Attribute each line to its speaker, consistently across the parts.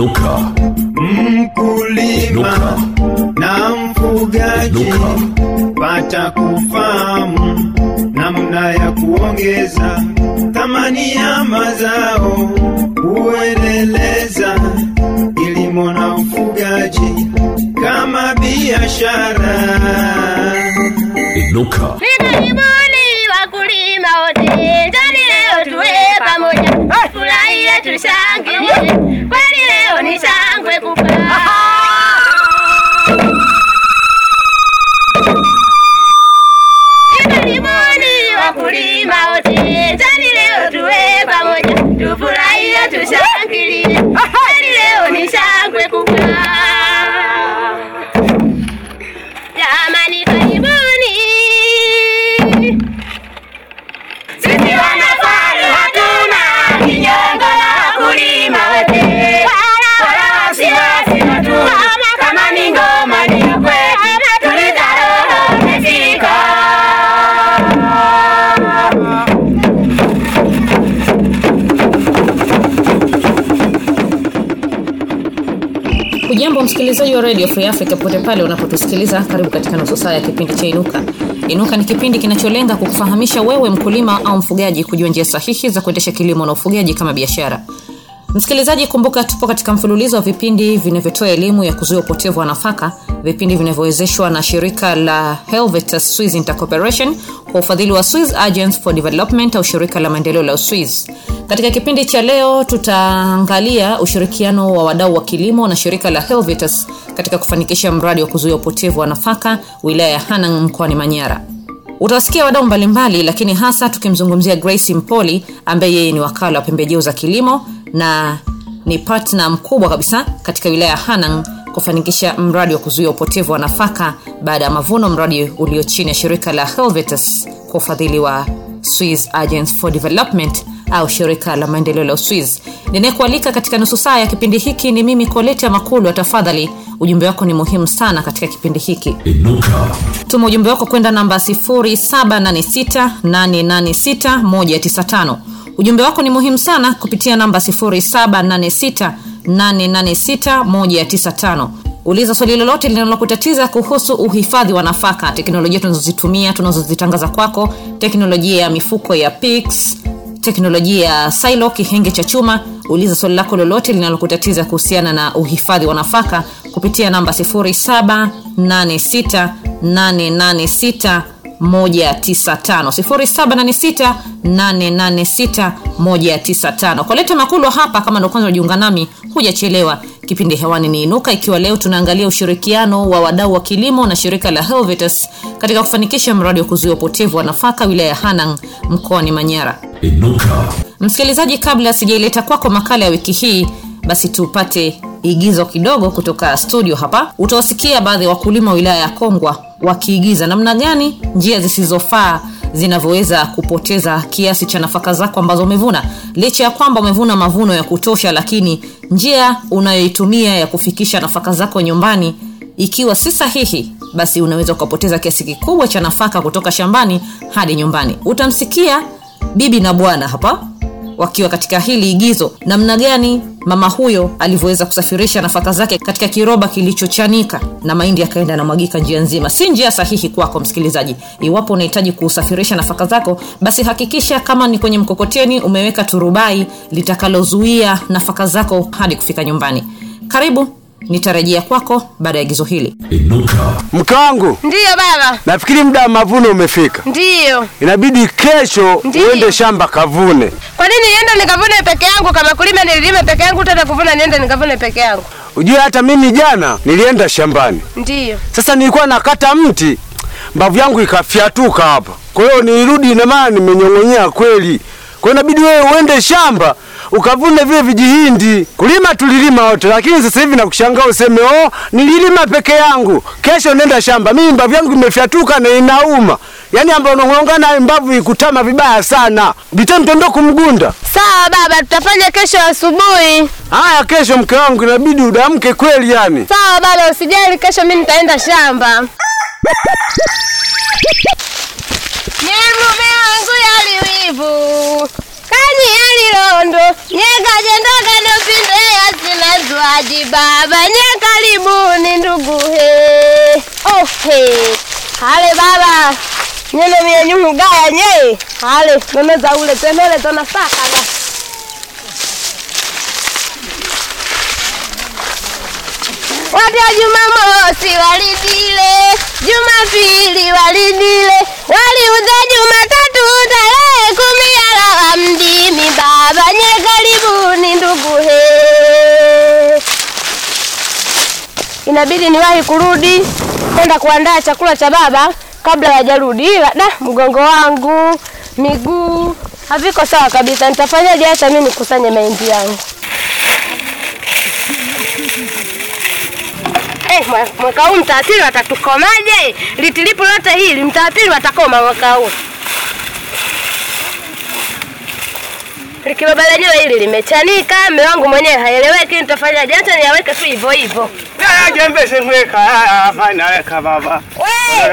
Speaker 1: Inuka,
Speaker 2: mkulima na mfugaji pata kufahamu namna ya kuongeza thamani ya mazao, kuendeleza kilimo na ufugaji kama biashara.
Speaker 1: inuka,
Speaker 3: Karibuni wakulima wote, njoni leo tuwe pamoja, furahie tushangilie, kwani leo ni shangwe kubwa. Karibuni wakulima wote, njoni leo tuwe pamoja, tufurahie tushangilie, kwani leo ni shangwe kubwa.
Speaker 4: Radio Free Africa popote pale unapotusikiliza, karibu katika nusu saa ya kipindi cha Inuka. Inuka ni kipindi kinacholenga kukufahamisha wewe mkulima au mfugaji kujua njia sahihi za kuendesha kilimo na ufugaji kama biashara. Msikilizaji, kumbuka tupo katika mfululizo wa vipindi vinavyotoa elimu ya kuzuia upotevu wa nafaka, vipindi vinavyowezeshwa na shirika la Helvetus Swiss Intercorporation kwa ufadhili wa Swiss Agents for Development au shirika la maendeleo la Uswiz. Katika kipindi cha leo tutaangalia ushirikiano wa wadau wa kilimo na shirika la Helvetus katika kufanikisha mradi wa kuzuia upotevu wa nafaka wilaya ya Hanang mkoani Manyara. Utawasikia wadau mbalimbali, lakini hasa tukimzungumzia Grace Mpoli ambaye yeye ni wakala wa pembejeo za kilimo na ni partner mkubwa kabisa katika wilaya ya Hanang kufanikisha mradi wa kuzuia upotevu wa nafaka baada ya mavuno, mradi ulio chini ya shirika la Helvetus kwa ufadhili wa Swiss Agents for Development au shirika la maendeleo la Uswiz. Ninayekualika katika nusu saa ya kipindi hiki ni mimi Koleta Makulu. Tafadhali, ujumbe wako ni muhimu sana katika kipindi hiki.
Speaker 1: inuka,
Speaker 4: Tuma ujumbe wako kwenda namba 0786886195. Ujumbe wako ni muhimu sana kupitia namba 786886195 Uliza swali lolote linalokutatiza kuhusu uhifadhi wa nafaka, teknolojia tunazozitumia tunazozitangaza kwako, teknolojia ya mifuko ya pix teknolojia ya silo kihenge cha chuma. Uliza swali lako lolote linalokutatiza kuhusiana na uhifadhi wa nafaka kupitia namba 0786886195 0786886195 koleta makulwa hapa kama ndo kwanza unajiunga nami hujachelewa. Kipindi hewani ni inuka ikiwa leo tunaangalia ushirikiano wa wadau wa kilimo na shirika la helvetus katika kufanikisha mradi wa kuzuia upotevu wa nafaka wilaya ya hanang mkoani manyara.
Speaker 1: Inuka,
Speaker 4: msikilizaji kabla sijaileta kwako makala ya wiki hii basi tupate igizo kidogo kutoka studio hapa. Utawasikia baadhi ya wakulima wa wilaya ya kongwa wakiigiza namna gani njia zisizofaa zinavyoweza kupoteza kiasi cha nafaka zako ambazo umevuna. Licha ya kwamba umevuna mavuno ya kutosha lakini njia unayoitumia ya kufikisha nafaka zako nyumbani ikiwa si sahihi basi unaweza ukapoteza kiasi kikubwa cha nafaka kutoka shambani hadi nyumbani. Utamsikia bibi na bwana hapa wakiwa katika hili igizo. Namna gani mama huyo alivyoweza kusafirisha nafaka zake katika kiroba kilichochanika? Na mahindi yakaenda namwagika njia nzima. Si njia sahihi kwako msikilizaji. Iwapo unahitaji kusafirisha nafaka zako basi hakikisha kama ni kwenye mkokoteni umeweka turubai litakalozuia nafaka zako hadi kufika nyumbani. Karibu nitarejea kwako baada ya gizo hili
Speaker 1: mkangu
Speaker 5: Mke wangu,
Speaker 3: Ndiyo baba,
Speaker 5: nafikiri muda wa mavuno umefika.
Speaker 3: ndiyo.
Speaker 5: Inabidi kesho
Speaker 3: Ndiyo.
Speaker 5: uende shamba kavune.
Speaker 3: Kwa nini niende nikavune peke yangu? Kama kulima nililime peke yangu, tena kuvuna niende nikavune peke yangu.
Speaker 5: Ujue hata mimi jana nilienda shambani,
Speaker 3: Ndiyo.
Speaker 5: sasa nilikuwa nakata mti, mbavu yangu ikafyatuka hapa, kwa hiyo nilirudi, ina maana nimenyong'onyea kweli. Kwa hiyo inabidi wewe uende shamba ukavune vile vijihindi. Kulima tulilima wote, lakini sasa hivi nakushangaa useme oh, nililima peke yangu. Kesho nenda shamba, mimi mbavu yangu imefyatuka na inauma, yaani ambayo unaongana mbavu ikutama vibaya sana, bitemtendo kumgunda.
Speaker 3: Sawa baba, tutafanya kesho asubuhi.
Speaker 5: Haya, kesho mke wangu, inabidi udamke kweli yani.
Speaker 3: Sawa baba, usijali, kesho mimi nitaenda shamba. Miguu yangu ya liwivu. Kani elilondo nyekajendakadopinde yasilazwaji baba. Nyekalibuni nduguhe ohe hale baba. Nyenomiye nyuhugaya nye. Hale nonozaule tenole tonasakaga Watia Jumamosi walidile, Jumapili walidile, waliuza Jumatatu tarehe kumi alawa mdimi Baba nye karibuni ndugu he, inabidi niwahi kurudi kwenda kuandaa chakula cha baba kabla hajarudi. Ila da, mgongo wangu miguu haviko sawa kabisa. Nitafanyaje hata mimi nikusanye mahindi yangu? Mwaka huu mtaapili watatukomaje? Litilipu lote hili mtaapili watakoma mwaka huu. Likiloba lenyewe hili limechanika, mume wangu mwenyewe haeleweki, nitafanyaje? Hata niaweke tu hivyo hivyo.
Speaker 5: jembe sinweka hapa naweka baba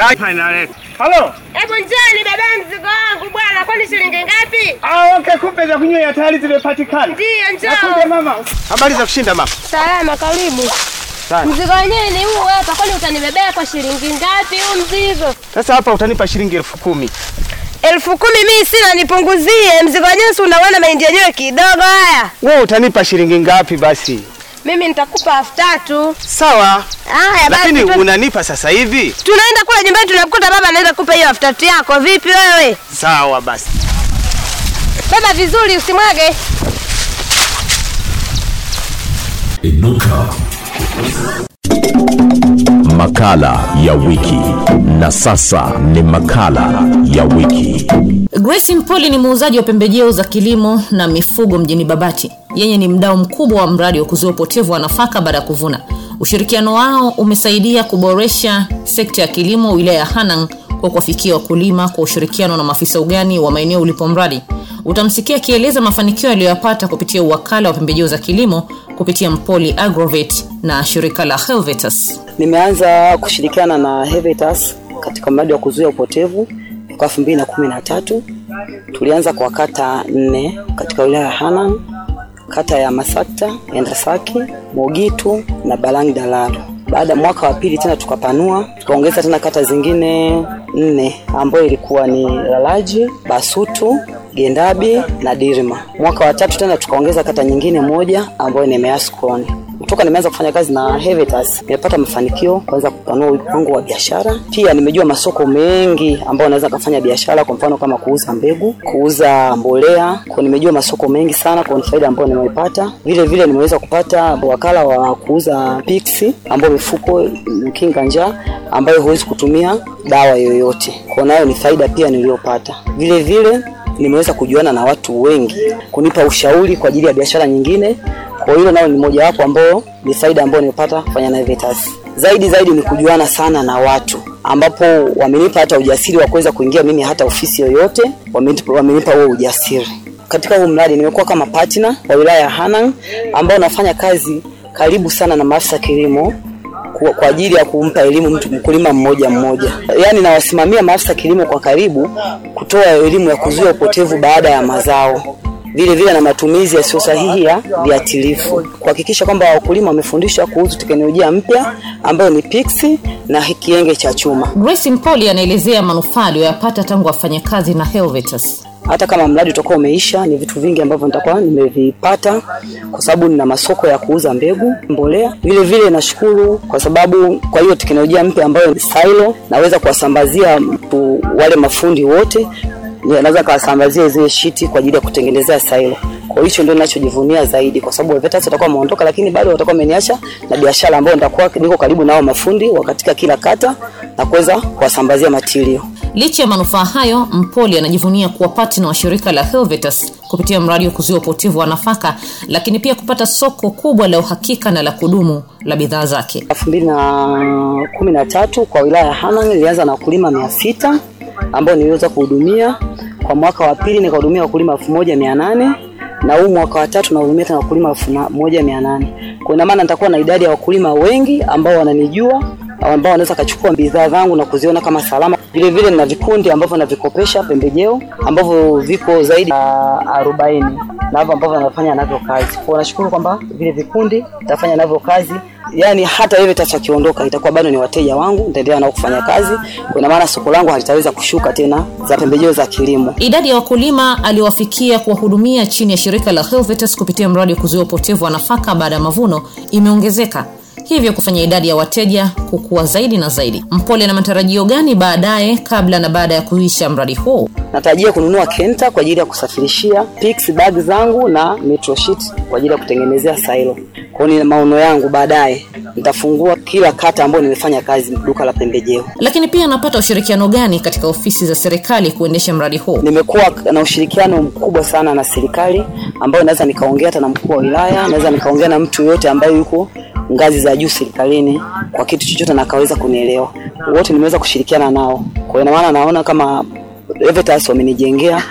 Speaker 5: hapa naweka halo
Speaker 3: hebu njoni baba, mzigo wangu bwana, kwani shilingi ngapi?
Speaker 5: ah okay kumbe za kunywa tayari zimepatikana
Speaker 3: Ndiyo,
Speaker 5: nakuja
Speaker 3: njoo.
Speaker 5: mama habari za kushinda mama
Speaker 3: Salama, karibu.
Speaker 5: Sana.
Speaker 3: Mzigo wenyewe ni huu hapa, kwani utanibebea kwa shilingi ngapi huu mzigo?
Speaker 5: sasa hapa utanipa shilingi elfu kumi
Speaker 3: elfu kumi mimi sina, nipunguzie mzigo wenyewe. Si unaona mahindi yenyewe kidogo haya.
Speaker 5: wewe utanipa shilingi ngapi basi
Speaker 3: Mimi nitakupa elfu tatu.
Speaker 5: sawa
Speaker 3: Haya basi,
Speaker 5: lakini
Speaker 3: tu-
Speaker 5: unanipa sasa hivi
Speaker 3: tunaenda kula nyumbani, tunakuta baba anaweza kupa hiyo elfu tatu yako. Vipi wewe?
Speaker 5: sawa basi
Speaker 3: Baba vizuri, usimwage.
Speaker 1: Inuka. Makala ya wiki. Na sasa ni makala ya wiki.
Speaker 4: Grace Mpoli ni muuzaji wa pembejeo za kilimo na mifugo mjini Babati. Yeye ni mdau mkubwa wa mradi wa kuzuia upotevu wa nafaka baada ya kuvuna. Ushirikiano wao umesaidia kuboresha sekta ya kilimo wilaya ya Hanang kwa kuwafikia wakulima kwa ushirikiano na maafisa ugani wa maeneo ulipo mradi. Utamsikia akieleza mafanikio aliyoyapata kupitia uwakala wa pembejeo za kilimo kupitia Mpoli Agrovet na shirika la Helvetas.
Speaker 6: Nimeanza kushirikiana na Hevetas katika mradi wa kuzuia upotevu mwaka elfu mbili na kumi na tatu. Tulianza kwa kata nne katika wilaya ya hanan kata ya Masakta, Endrasaki, Mogitu na Balang Dalalo. Baada ya mwaka wa pili tena tukapanua tukaongeza tena kata zingine nne ambayo ilikuwa ni Lalaji, Basutu, Gendabi na Dirima. Mwaka wa tatu tena tukaongeza kata nyingine moja ambayo ni Measkoni. Kutoka nimeanza kufanya kazi na Hevitas nimepata mafanikio kwanza kupanua wigo wangu wa biashara. Pia nimejua masoko mengi ambayo naweza kufanya biashara, kwa mfano kama kuuza mbegu, kuuza mbolea. Kwa nimejua masoko mengi sana, kwa faida ambayo nimeipata. Vile vile nimeweza kupata wakala wa kuuza pixi, ambayo mifuko kinga njaa, ambayo huwezi kutumia dawa yoyote. Kwa nayo ni faida pia niliyopata. Vile vile nimeweza kujuana na watu wengi kunipa ushauri kwa ajili ya biashara nyingine. Kwa hiyo nao ni moja wapo ambao ni faida ambayo nimepata kufanya na Vetas. Zaidi zaidi ni kujuana sana na watu ambapo wamenipa hata ujasiri wa kuweza kuingia mimi hata ofisi yoyote, wamenipa wamenipa huo ujasiri. Katika huu mradi nimekuwa kama partner wa wilaya ya Hanang ambao nafanya kazi karibu sana na maafisa kilimo kwa, kwa ajili ya kumpa elimu mtu mkulima mmoja mmoja. Yaani nawasimamia maafisa kilimo kwa karibu kutoa elimu ya kuzuia upotevu baada ya mazao vile vile na matumizi yasiyo sahihi ya viatilifu, kuhakikisha kwamba wakulima wamefundishwa kuhusu teknolojia mpya ambayo ni piksi na kienge cha chuma.
Speaker 4: Grace Mpoli anaelezea manufaa aliyoyapata tangu afanye kazi na Helvetus
Speaker 6: hata kama mradi utakuwa umeisha, ni vitu vingi ambavyo nitakuwa nimevipata kwa sababu nina masoko ya kuuza mbegu, mbolea. Vile vile nashukuru kwa sababu kwa hiyo teknolojia mpya ambayo ni silo, naweza kuwasambazia wale mafundi wote, naweza kawasambazia zile shiti kwa ajili ya kutengenezea silo. Kwa hicho ndio ninachojivunia zaidi, kwa sababu Vetas watakuwa wameondoka, lakini bado watakuwa wameniacha na biashara ambayo nitakuwa niko karibu nao mafundi wa katika kila kata na kuweza kuwasambazia matilio.
Speaker 4: Licha ya manufaa hayo, Mpoli anajivunia kuwa partner wa shirika la Helvetas kupitia mradi wa kuzuia upotevu wa nafaka, lakini pia kupata soko kubwa la uhakika na la kudumu la bidhaa zake.
Speaker 6: elfu mbili na kumi na tatu kwa wilaya ya Hanang nilianza na wakulima mia sita ambao niliweza kuhudumia. Kwa mwaka wa pili nikahudumia wakulima elfu moja mia nane na huu mwaka wa tatu nahudumia tena wakulima elfu moja mia nane Kwa ina maana nitakuwa na idadi ya wakulima wengi ambao wananijua ambao wanaweza kachukua bidhaa zangu na kuziona kama salama. Vile vile na vikundi ambavyo navikopesha pembejeo ambavyo viko zaidi ya arobaini na hivyo ambavyo nafanya navyo kazi. Kwa nashukuru kwamba vile vikundi nitafanya navyo kazi yaani hata wewe tatu akiondoka itakuwa bado ni wateja wangu, nitaendelea nao kufanya kazi. Kwa maana soko langu halitaweza kushuka tena za pembejeo za kilimo.
Speaker 4: Idadi ya wakulima aliowafikia kuwahudumia chini ya shirika la Helvetes kupitia mradi wa kuzuia upotevu wa nafaka baada ya mavuno imeongezeka, hivyo kufanya idadi ya wateja kukua zaidi na zaidi. Mpole na matarajio gani baadaye, kabla na baada ya kuisha mradi huu?
Speaker 6: Natarajia kununua kenta kwa ajili ya kusafirishia pix bag zangu na metro sheet kwa ajili ya kutengenezea sailo. Kwa hiyo ni maono yangu baadaye nitafungua kila kata ambayo nimefanya kazi duka la pembejeo.
Speaker 4: Lakini pia napata ushirikiano gani katika ofisi za serikali kuendesha mradi huu?
Speaker 6: Nimekuwa na ushirikiano mkubwa sana na serikali ambayo naweza nikaongea hata na mkuu wa wilaya, naweza nikaongea na mtu yoyote ambaye yuko ngazi za juu serikalini kwa kitu chochote na akaweza kunielewa. Wote nimeweza kushirikiana nao. Kwa hiyo maana naona kama Evertas wamenijengea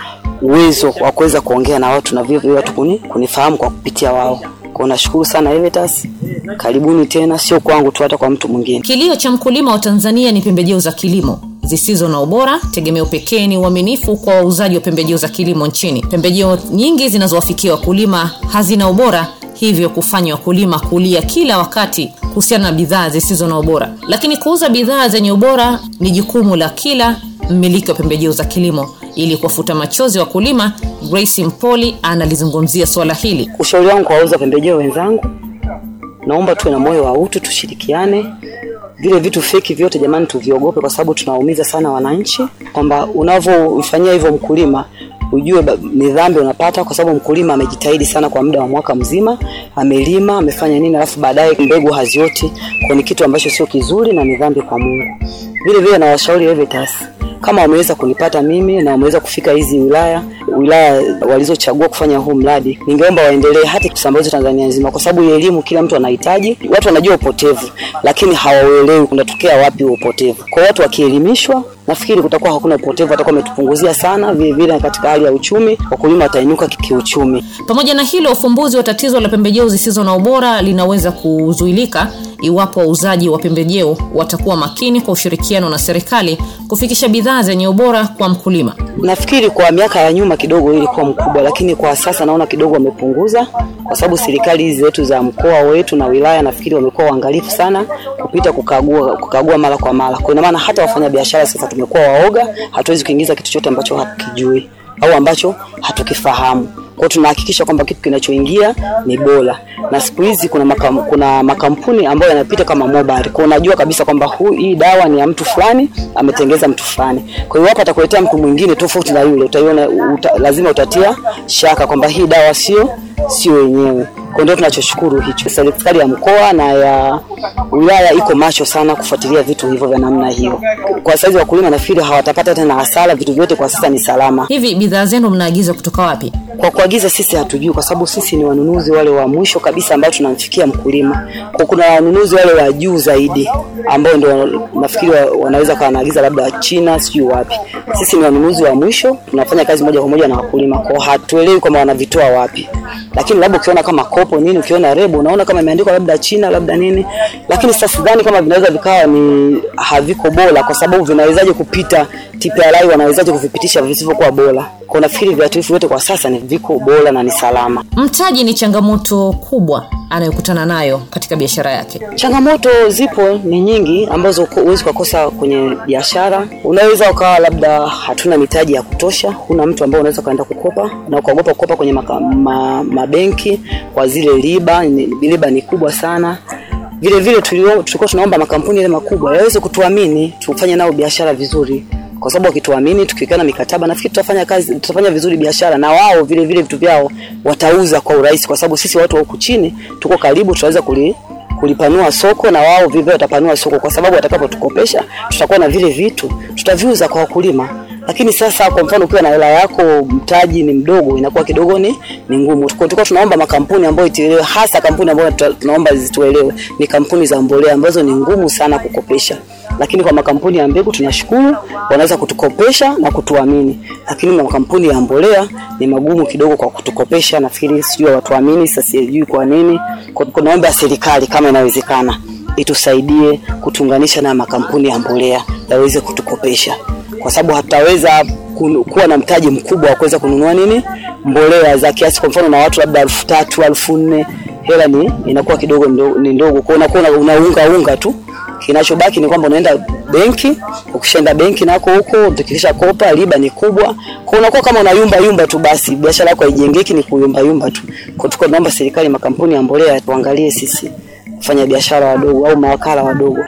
Speaker 6: uwezo wa kuweza kuongea na watu na vivyo watu kuni, kunifahamu kwa kupitia wao. Kwa nashukuru sana Evertas. Karibuni tena, sio kwangu tu, hata kwa mtu mwingine.
Speaker 4: Kilio cha mkulima wa Tanzania ni pembejeo za kilimo zisizo na ubora. Tegemeo pekee ni uaminifu kwa wauzaji wa pembejeo za kilimo nchini. Pembejeo nyingi zinazowafikia wakulima hazina ubora, hivyo kufanya wakulima kulia kila wakati kuhusiana na bidhaa zisizo na ubora. Lakini kuuza bidhaa zenye ubora ni jukumu la kila mmiliki wa pembejeo za kilimo. Ili kuwafuta machozi wakulima, Grace Mpoli analizungumzia swala hili.
Speaker 6: Ushauri wangu kuwauza pembejeo wenzangu, naomba tuwe na moyo wa utu, tushirikiane. Vile vitu feki vyote jamani, tuviogope, kwa sababu tunawaumiza sana wananchi, kwamba unavyoifanyia hivyo mkulima ujue ni dhambi unapata, kwa sababu mkulima amejitahidi sana kwa muda wa mwaka mzima, amelima, amefanya nini, alafu baadaye mbegu hazioti, kwa ni kitu ambacho sio kizuri na ni dhambi kwa Mungu. Vile vile nawashauri Evertas kama wameweza kunipata mimi na wameweza kufika hizi wilaya wilaya walizochagua kufanya huu mradi, ningeomba waendelee hata kusambaza Tanzania nzima, kwa sababu elimu kila mtu anahitaji. Watu wanajua upotevu, lakini hawauelewi kunatokea wapi upotevu. Kwa watu wakielimishwa, nafikiri kutakuwa hakuna upotevu, atakuwa ametupunguzia sana. Vile vile katika hali ya uchumi, wakulima watainuka kiuchumi.
Speaker 4: Pamoja na hilo, ufumbuzi wa tatizo la pembejeo zisizo na ubora linaweza kuzuilika iwapo wauzaji wa pembejeo watakuwa makini kwa ushirikiano na serikali kufikisha bidhaa zenye ubora kwa mkulima.
Speaker 6: Nafikiri kwa miaka ya nyuma kidogo ilikuwa mkubwa, lakini kwa sasa naona kidogo wamepunguza, kwa sababu serikali hizi zetu za mkoa wetu na wilaya nafikiri wamekuwa waangalifu sana kupita kukagua, kukagua mara kwa mara. Kwa maana hata wafanyabiashara sasa tumekuwa waoga, hatuwezi kuingiza kitu chote ambacho hatukijui au ambacho hatukifahamu. Kwa tunahakikisha kwamba kitu kinachoingia ni bora, na siku hizi kuna, makam, kuna makampuni ambayo yanapita kama mobile. Kwa unajua kabisa kwamba hii dawa ni ya mtu fulani, ametengeza mtu fulani. Kwa hiyo hapa atakuletea mtu mwingine tofauti na yule, utaiona uta, lazima utatia shaka kwamba hii dawa sio sio yenyewe. Kwa ndio tunachoshukuru hicho. Serikali ya mkoa na ya wilaya iko macho sana kufuatilia vitu hivyo vya namna hiyo. Kwa saizi wakulima nafikiri hawatapata tena hasara, vitu vyote kwa sasa ni salama.
Speaker 4: Hivi bidhaa zenu mnaagiza kutoka wapi?
Speaker 6: Kwa kuagiza sisi hatujui, kwa sababu sisi ni wanunuzi wale wa mwisho kabisa ambao tunamfikia mkulima. Kwa kuna wanunuzi wale wa juu zaidi ambao ndio nafikiri wanaweza kwa wanaagiza labda China, sijui wapi. Sisi ni wanunuzi wa mwisho, tunafanya kazi moja kwa moja na wakulima, kwa hatuelewi kama wanavitoa wapi. Lakini labda ukiona kama kopo nini, ukiona rebo unaona kama imeandikwa labda China labda nini, lakini sasa sidhani kama vinaweza vikawa ni haviko bora, kwa sababu vinawezaje kupita TPRI, wanawezaje kuvipitisha visivyokuwa bora? Kwa nafikiri viatu hivi vyote kwa sasa ni viko bora na ni salama.
Speaker 4: Mtaji ni changamoto kubwa anayokutana nayo katika biashara yake.
Speaker 6: Changamoto zipo ni nyingi ambazo huwezi kukosa kwenye biashara. Unaweza ukawa labda hatuna mitaji ya kutosha, huna mtu ambaye unaweza ukaenda kukopa na ukaogopa kukopa kwenye maka, ma, mabenki kwa zile riba, riba ni kubwa sana. Vile vile tulikuwa tunaomba makampuni yale makubwa yaweze kutuamini tufanye nao biashara vizuri. Kwa sababu wakituamini tukiwekana mikataba nafikiri tutafanya kazi tutafanya vizuri biashara na wao vile vile vitu vyao watauza kwa urahisi kwa sababu sisi watu wa huku chini tuko karibu tutaweza kuli kulipanua soko na wao vivyo watapanua soko. Kwa sababu watakapotukopesha tutakuwa na vile vitu tutaviuza kwa wakulima lakini sasa kwa mfano ukiwa na hela yako mtaji ni mdogo inakuwa kidogo ni ni ngumu. Tulikuwa tunaomba makampuni ambayo ituelewe hasa kampuni ambayo tunaomba zituelewe ni kampuni za mbolea ambazo ni ngumu sana kukopesha. Lakini kwa makampuni ya mbegu tunashukuru wanaweza kutukopesha na kutuamini. Lakini makampuni ya mbolea ni magumu kidogo kwa kutukopesha. Nafikiri sijui watuamini sasa sijui kwa nini. Kwa- kwa naomba serikali kama inawezekana itusaidie kutunganisha na makampuni ya mbolea yaweze kutukopesha, kwa sababu hatutaweza kuwa na mtaji mkubwa wa kuweza kununua nini mbolea za kiasi, kwa mfano na watu labda elfu tatu elfu nne hela ni inakuwa kidogo ni ndogo, kwa unakuwa unaunga unga tu kinachobaki ni kwamba unaenda benki. Ukishaenda benki nako huko tukisha kopa, riba ni kubwa, kwa unakuwa kama unayumba yumba tu, basi biashara yako haijengeki, ni kuyumba yumba tu. Kwa tuko tunaomba serikali, makampuni ya mbolea tuangalie sisi wafanya biashara wadogo au mawakala wadogo.